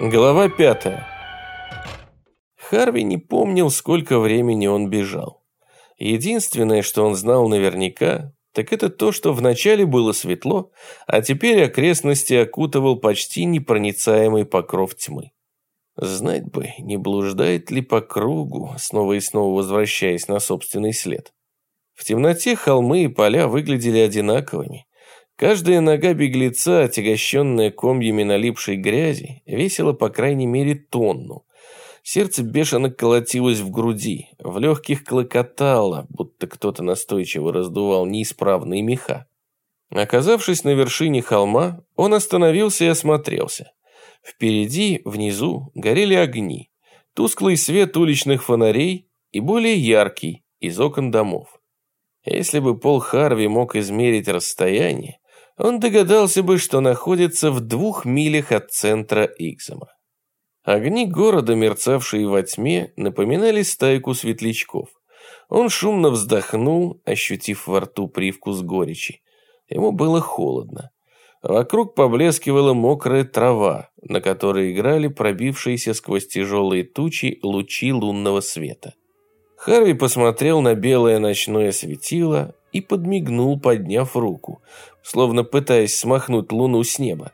Глава пятая. Харви не помнил, сколько времени он бежал. Единственное, что он знал наверняка, так это то, что вначале было светло, а теперь окрестности окутывал почти непроницаемый покров тьмы. Знать бы, не блуждает ли по кругу, снова и снова возвращаясь на собственный след. В темноте холмы и поля выглядели одинаковыми. Каждая нога беглеца, отягощенная комьями налипшей грязи, весила по крайней мере тонну. Сердце бешено колотилось в груди, в легких клокотало, будто кто-то настойчиво раздувал неисправные меха. Оказавшись на вершине холма, он остановился и осмотрелся. Впереди, внизу, горели огни, тусклый свет уличных фонарей и более яркий из окон домов. Если бы Пол Харви мог измерить расстояние, он догадался бы, что находится в двух милях от центра Иксома. Огни города, мерцавшие во тьме, напоминали стайку светлячков. Он шумно вздохнул, ощутив во рту привкус горечи. Ему было холодно. Вокруг поблескивала мокрая трава, на которой играли пробившиеся сквозь тяжелые тучи лучи лунного света. Харви посмотрел на белое ночное светило и подмигнул, подняв руку, словно пытаясь смахнуть луну с неба.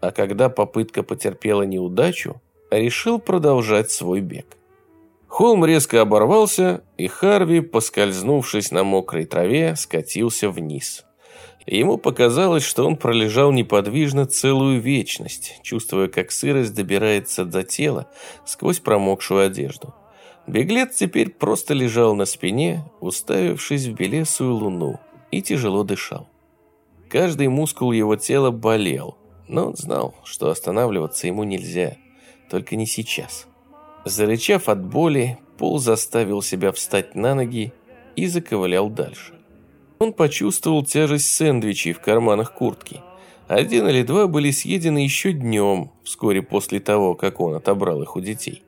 А когда попытка потерпела неудачу, решил продолжать свой бег. Холм резко оборвался, и Харви, поскользнувшись на мокрой траве, скатился вниз. Ему показалось, что он пролежал неподвижно целую вечность, чувствуя, как сырость добирается до тела сквозь промокшую одежду. Беглец теперь просто лежал на спине, уставившись в белесую луну, и тяжело дышал. Каждый мускул его тела болел, но он знал, что останавливаться ему нельзя, только не сейчас. Зарычав от боли, Пол заставил себя встать на ноги и заковылял дальше. Он почувствовал тяжесть сэндвичей в карманах куртки. Один или два были съедены еще днем, вскоре после того, как он отобрал их у детей.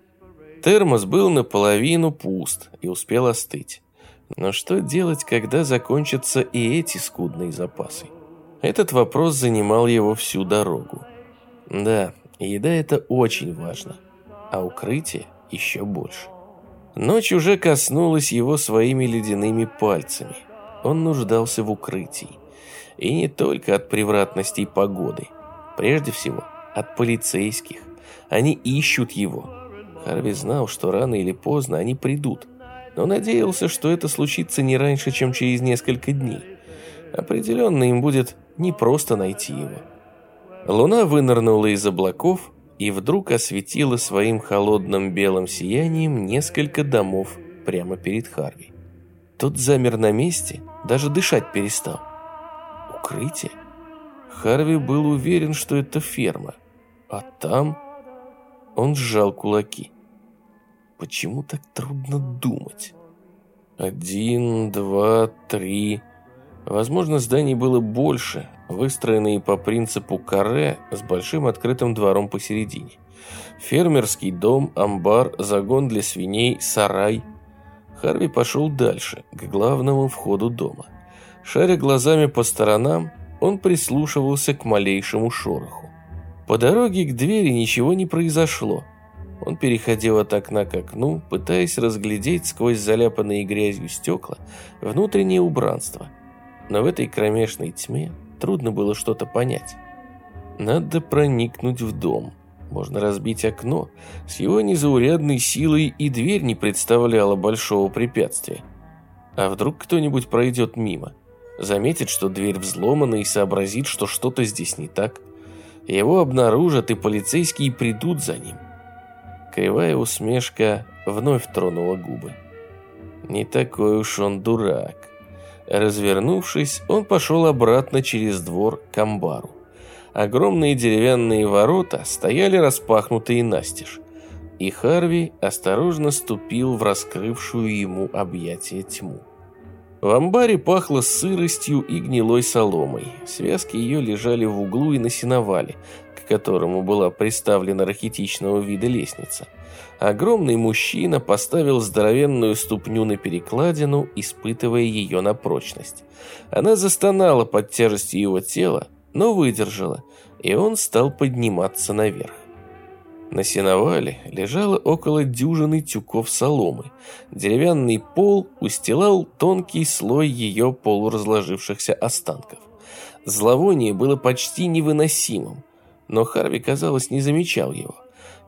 Термос был наполовину пуст и успел остыть. Но что делать, когда закончатся и эти скудные запасы? Этот вопрос занимал его всю дорогу. Да, еда это очень важно, а укрытие еще больше. Ночь уже коснулась его своими ледяными пальцами – он нуждался в укрытии. И не только от превратностей погоды. Прежде всего, от полицейских. Они ищут его. Харви знал, что рано или поздно они придут. Но надеялся, что это случится не раньше, чем через несколько дней. Определенно им будет не просто найти его. Луна вынырнула из облаков и вдруг осветила своим холодным белым сиянием несколько домов прямо перед Харви. Тот замер на месте, даже дышать перестал. Укрытие? Харви был уверен, что это ферма. А там... Он сжал кулаки. Почему так трудно думать? Один, два, три... Возможно, зданий было больше, выстроенные по принципу каре с большим открытым двором посередине. Фермерский дом, амбар, загон для свиней, сарай, Харви пошел дальше, к главному входу дома. Шаря глазами по сторонам, он прислушивался к малейшему шороху. По дороге к двери ничего не произошло. Он переходил от окна к окну, пытаясь разглядеть сквозь заляпанные грязью стекла внутреннее убранство. Но в этой кромешной тьме трудно было что-то понять. Надо проникнуть в дом. Можно разбить окно. С его незаурядной силой и дверь не представляла большого препятствия. А вдруг кто-нибудь пройдет мимо? Заметит, что дверь взломана и сообразит, что что-то здесь не так. Его обнаружат, и полицейские придут за ним. Кривая усмешка вновь тронула губы. Не такой уж он дурак. Развернувшись, он пошел обратно через двор к амбару. Огромные деревянные ворота стояли распахнутые настежь, и Харви осторожно ступил в раскрывшую ему объятие тьму. В амбаре пахло сыростью и гнилой соломой. Связки ее лежали в углу и на сеновале, к которому была приставлена рахитичного вида лестница. Огромный мужчина поставил здоровенную ступню на перекладину, испытывая ее на прочность. Она застонала под тяжестью его тела, но выдержала, и он стал подниматься наверх. На сеновале лежало около дюжины тюков соломы. Деревянный пол устилал тонкий слой ее полуразложившихся останков. Зловоние было почти невыносимым, но Харви, казалось, не замечал его.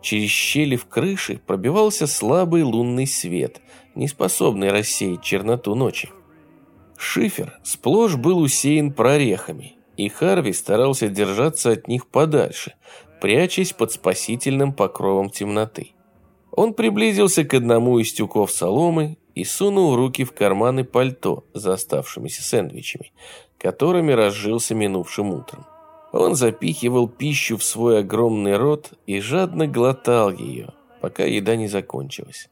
Через щели в крыше пробивался слабый лунный свет, не способный рассеять черноту ночи. Шифер сплошь был усеян прорехами, и Харви старался держаться от них подальше, прячась под спасительным покровом темноты. Он приблизился к одному из тюков соломы и сунул руки в карманы пальто за оставшимися сэндвичами, которыми разжился минувшим утром. Он запихивал пищу в свой огромный рот и жадно глотал ее, пока еда не закончилась.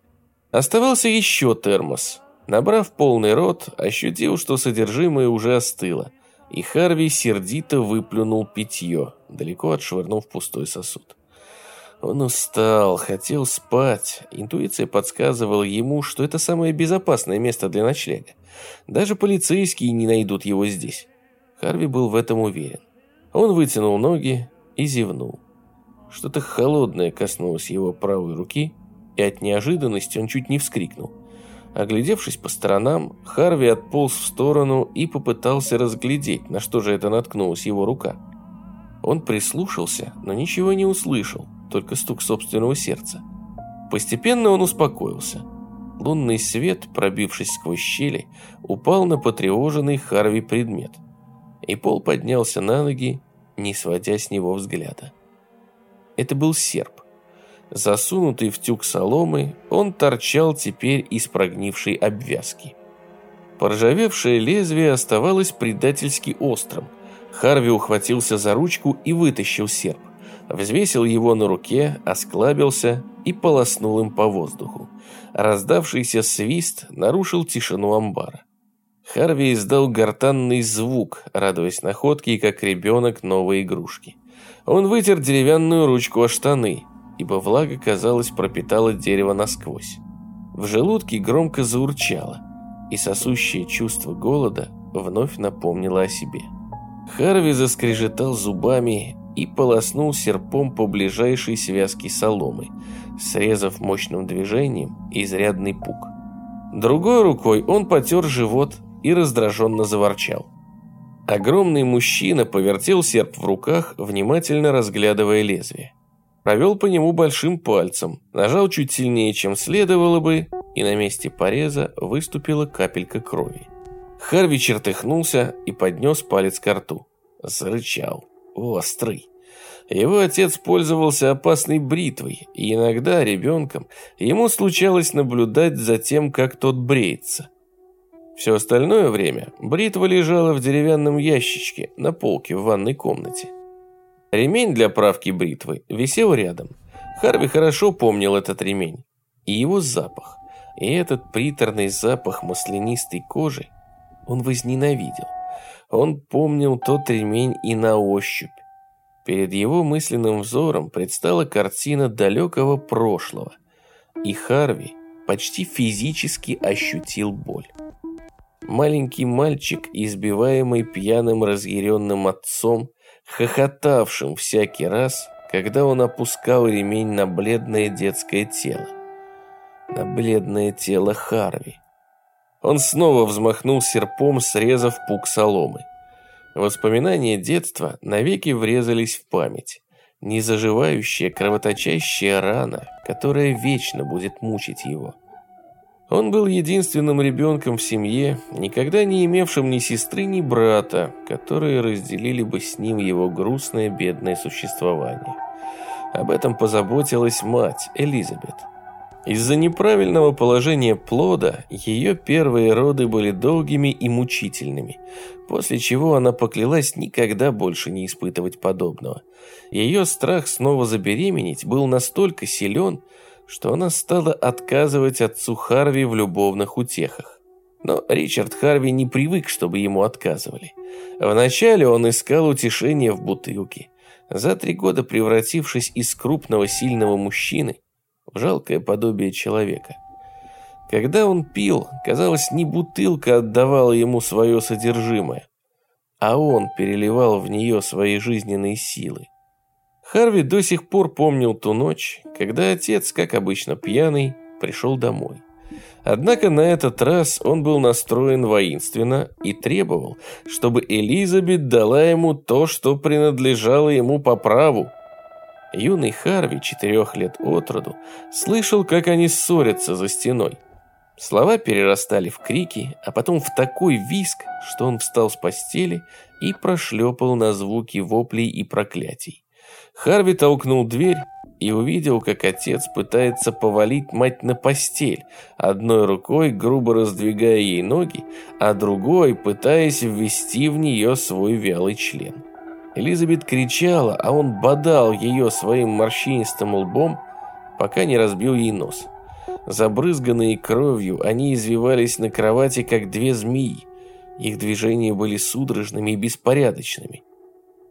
Оставался еще термос. Набрав полный рот, ощутил, что содержимое уже остыло, и Харви сердито выплюнул питье, далеко отшвырнув пустой сосуд. Он устал, хотел спать. Интуиция подсказывала ему, что это самое безопасное место для ночлега. Даже полицейские не найдут его здесь. Харви был в этом уверен. Он вытянул ноги и зевнул. Что-то холодное коснулось его правой руки, и от неожиданности он чуть не вскрикнул. Оглядевшись по сторонам, Харви отполз в сторону и попытался разглядеть, на что же это наткнулась его рука. Он прислушался, но ничего не услышал, только стук собственного сердца. Постепенно он успокоился. Лунный свет, пробившись сквозь щели, упал на потревоженный Харви предмет. И Пол поднялся на ноги, не сводя с него взгляда. Это был серп. Засунутый в тюк соломы, он торчал теперь из прогнившей обвязки. Поржавевшее лезвие оставалось предательски острым. Харви ухватился за ручку и вытащил серп. Взвесил его на руке, осклабился и полоснул им по воздуху. Раздавшийся свист нарушил тишину амбара. Харви издал гортанный звук, радуясь находке, как ребенок новой игрушки. Он вытер деревянную ручку о штаны, ибо влага, казалось, пропитала дерево насквозь. В желудке громко заурчало, и сосущее чувство голода вновь напомнило о себе. Харви заскрежетал зубами и полоснул серпом по ближайшей связке соломы, срезав мощным движением изрядный пук. Другой рукой он потер живот и раздраженно заворчал. Огромный мужчина повертел серп в руках, внимательно разглядывая лезвие провел по нему большим пальцем, нажал чуть сильнее, чем следовало бы, и на месте пореза выступила капелька крови. Харви чертыхнулся и поднес палец к рту. Зарычал. Острый. Его отец пользовался опасной бритвой, и иногда ребенком ему случалось наблюдать за тем, как тот бреется. Все остальное время бритва лежала в деревянном ящичке на полке в ванной комнате. Ремень для правки бритвы висел рядом. Харви хорошо помнил этот ремень. И его запах. И этот приторный запах маслянистой кожи он возненавидел. Он помнил тот ремень и на ощупь. Перед его мысленным взором предстала картина далекого прошлого. И Харви почти физически ощутил боль. Маленький мальчик, избиваемый пьяным разъяренным отцом, хохотавшим всякий раз, когда он опускал ремень на бледное детское тело. На бледное тело Харви. Он снова взмахнул серпом, срезав пук соломы. Воспоминания детства навеки врезались в память. Незаживающая кровоточащая рана, которая вечно будет мучить его. Он был единственным ребенком в семье, никогда не имевшим ни сестры, ни брата, которые разделили бы с ним его грустное бедное существование. Об этом позаботилась мать, Элизабет. Из-за неправильного положения плода ее первые роды были долгими и мучительными, после чего она поклялась никогда больше не испытывать подобного. Ее страх снова забеременеть был настолько силен, что она стала отказывать отцу Харви в любовных утехах. Но Ричард Харви не привык, чтобы ему отказывали. Вначале он искал утешение в бутылке, за три года превратившись из крупного сильного мужчины в жалкое подобие человека. Когда он пил, казалось, не бутылка отдавала ему свое содержимое, а он переливал в нее свои жизненные силы. Харви до сих пор помнил ту ночь, когда отец, как обычно пьяный, пришел домой. Однако на этот раз он был настроен воинственно и требовал, чтобы Элизабет дала ему то, что принадлежало ему по праву. Юный Харви, четырех лет от роду, слышал, как они ссорятся за стеной. Слова перерастали в крики, а потом в такой виск, что он встал с постели и прошлепал на звуки воплей и проклятий. Харви толкнул дверь и увидел, как отец пытается повалить мать на постель, одной рукой грубо раздвигая ей ноги, а другой пытаясь ввести в нее свой вялый член. Элизабет кричала, а он бодал ее своим морщинистым лбом, пока не разбил ей нос. Забрызганные кровью, они извивались на кровати, как две змеи. Их движения были судорожными и беспорядочными.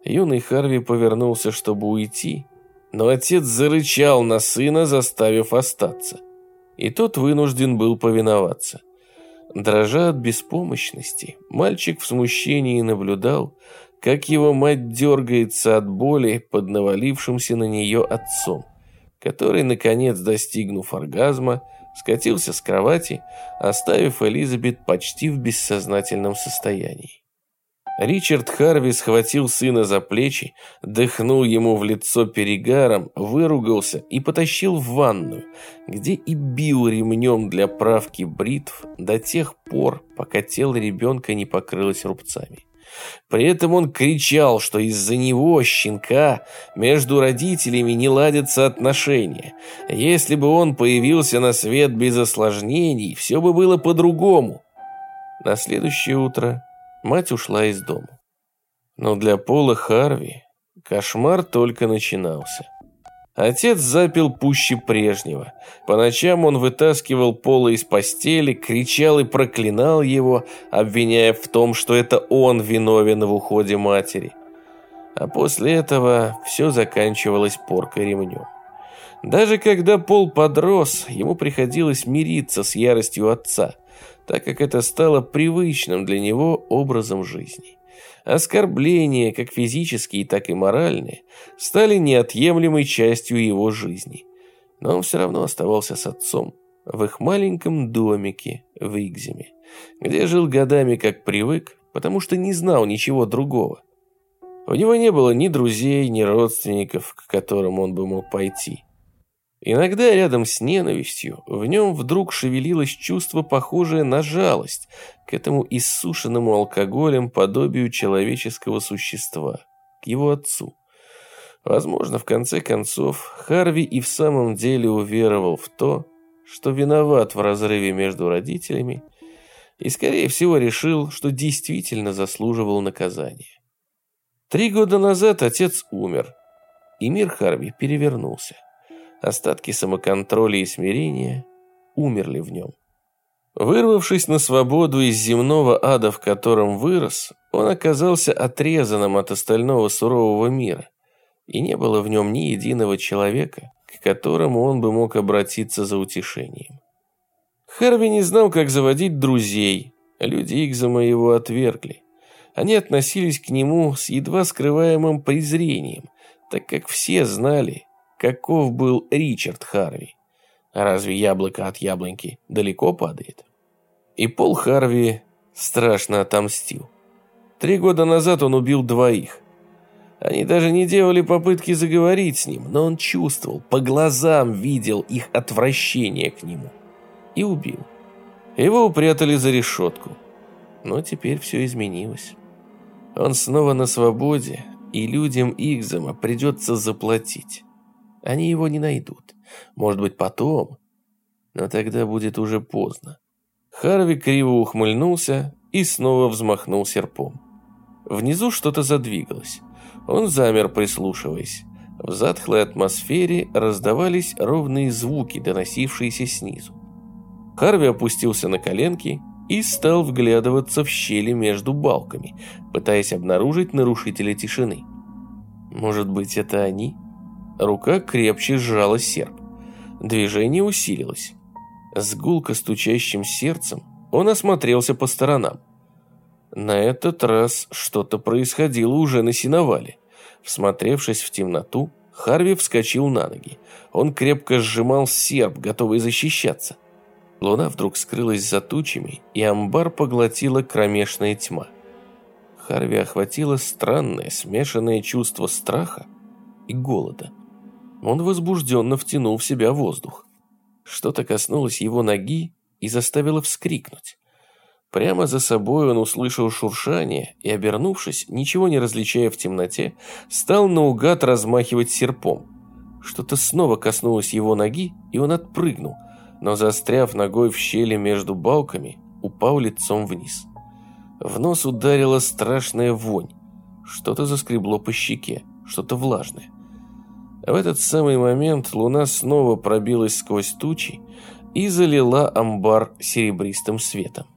Юный Харви повернулся, чтобы уйти, но отец зарычал на сына, заставив остаться. И тот вынужден был повиноваться. Дрожа от беспомощности, мальчик в смущении наблюдал, как его мать дергается от боли под навалившимся на нее отцом, который, наконец достигнув оргазма, скатился с кровати, оставив Элизабет почти в бессознательном состоянии. Ричард Харви схватил сына за плечи, дыхнул ему в лицо перегаром, выругался и потащил в ванную, где и бил ремнем для правки бритв до тех пор, пока тело ребенка не покрылось рубцами. При этом он кричал, что из-за него, щенка, между родителями не ладятся отношения. Если бы он появился на свет без осложнений, все бы было по-другому. На следующее утро Мать ушла из дома. Но для Пола Харви кошмар только начинался. Отец запил пуще прежнего. По ночам он вытаскивал Пола из постели, кричал и проклинал его, обвиняя в том, что это он виновен в уходе матери. А после этого все заканчивалось поркой ремнем. Даже когда Пол подрос, ему приходилось мириться с яростью отца – так как это стало привычным для него образом жизни. Оскорбления, как физические, так и моральные, стали неотъемлемой частью его жизни. Но он все равно оставался с отцом в их маленьком домике в Игземе, где жил годами как привык, потому что не знал ничего другого. У него не было ни друзей, ни родственников, к которым он бы мог пойти. Иногда рядом с ненавистью в нем вдруг шевелилось чувство, похожее на жалость к этому иссушенному алкоголем подобию человеческого существа, к его отцу. Возможно, в конце концов, Харви и в самом деле уверовал в то, что виноват в разрыве между родителями и, скорее всего, решил, что действительно заслуживал наказания. Три года назад отец умер, и мир Харви перевернулся. Остатки самоконтроля и смирения умерли в нем. Вырвавшись на свободу из земного ада, в котором вырос, он оказался отрезанным от остального сурового мира, и не было в нем ни единого человека, к которому он бы мог обратиться за утешением. Харви не знал, как заводить друзей, люди Игзама его отвергли. Они относились к нему с едва скрываемым презрением, так как все знали, каков был Ричард Харви. Разве яблоко от яблоньки далеко падает? И Пол Харви страшно отомстил. Три года назад он убил двоих. Они даже не делали попытки заговорить с ним, но он чувствовал, по глазам видел их отвращение к нему. И убил. Его упрятали за решетку. Но теперь все изменилось. Он снова на свободе, и людям Игзама придется заплатить. Они его не найдут. Может быть, потом. Но тогда будет уже поздно. Харви криво ухмыльнулся и снова взмахнул серпом. Внизу что-то задвигалось. Он замер, прислушиваясь. В затхлой атмосфере раздавались ровные звуки, доносившиеся снизу. Харви опустился на коленки и стал вглядываться в щели между балками, пытаясь обнаружить нарушителя тишины. Может быть, это они? Рука крепче сжала серп. Движение усилилось. С гулко стучащим сердцем он осмотрелся по сторонам. На этот раз что-то происходило уже на сеновале. Всмотревшись в темноту, Харви вскочил на ноги. Он крепко сжимал серп, готовый защищаться. Луна вдруг скрылась за тучами, и амбар поглотила кромешная тьма. Харви охватило странное, смешанное чувство страха и голода. Он возбужденно втянул в себя воздух. Что-то коснулось его ноги и заставило вскрикнуть. Прямо за собой он услышал шуршание и, обернувшись, ничего не различая в темноте, стал наугад размахивать серпом. Что-то снова коснулось его ноги, и он отпрыгнул, но, застряв ногой в щели между балками, упал лицом вниз. В нос ударила страшная вонь. Что-то заскребло по щеке, что-то влажное. В этот самый момент луна снова пробилась сквозь тучи и залила амбар серебристым светом.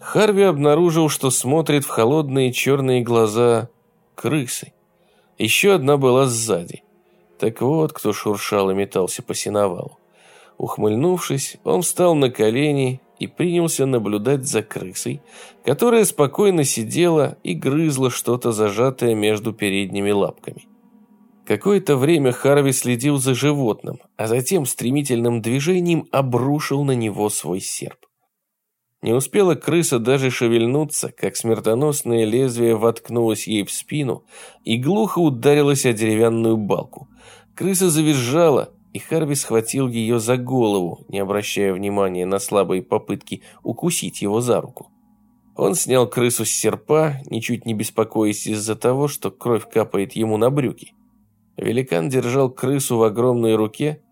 Харви обнаружил, что смотрит в холодные черные глаза крысы. Еще одна была сзади. Так вот, кто шуршал и метался по сеновалу. Ухмыльнувшись, он встал на колени и принялся наблюдать за крысой, которая спокойно сидела и грызла что-то зажатое между передними лапками. Какое-то время Харви следил за животным, а затем стремительным движением обрушил на него свой серп. Не успела крыса даже шевельнуться, как смертоносное лезвие воткнулось ей в спину и глухо ударилось о деревянную балку. Крыса завизжала, и Харви схватил ее за голову, не обращая внимания на слабые попытки укусить его за руку. Он снял крысу с серпа, ничуть не беспокоясь из-за того, что кровь капает ему на брюки. Великан держал крысу в огромной руке,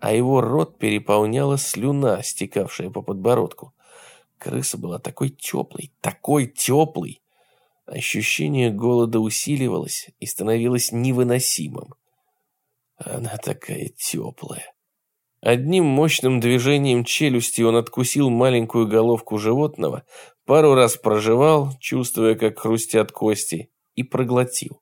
а его рот переполняла слюна, стекавшая по подбородку. Крыса была такой теплой, такой теплой. Ощущение голода усиливалось и становилось невыносимым. Она такая теплая. Одним мощным движением челюсти он откусил маленькую головку животного, пару раз прожевал, чувствуя, как хрустят кости, и проглотил.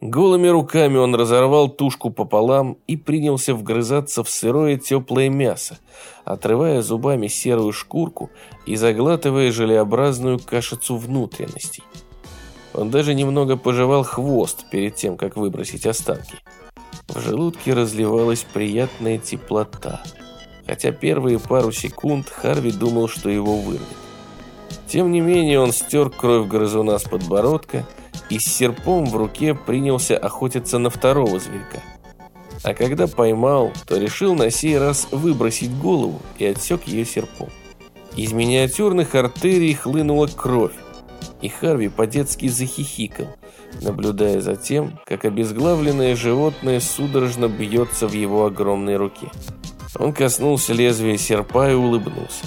Голыми руками он разорвал тушку пополам и принялся вгрызаться в сырое теплое мясо, отрывая зубами серую шкурку и заглатывая желеобразную кашицу внутренностей. Он даже немного пожевал хвост перед тем, как выбросить останки. В желудке разливалась приятная теплота, хотя первые пару секунд Харви думал, что его вырвет. Тем не менее он стер кровь грызуна с подбородка и с серпом в руке принялся охотиться на второго зверька. А когда поймал, то решил на сей раз выбросить голову и отсек ее серпом. Из миниатюрных артерий хлынула кровь, и Харви по-детски захихикал, наблюдая за тем, как обезглавленное животное судорожно бьется в его огромной руке. Он коснулся лезвия серпа и улыбнулся.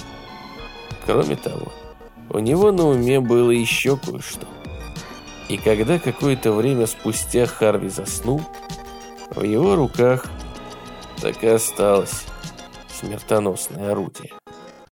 Кроме того, у него на уме было еще кое-что. И когда какое-то время спустя Харви заснул, в его руках так и осталось смертоносное орудие.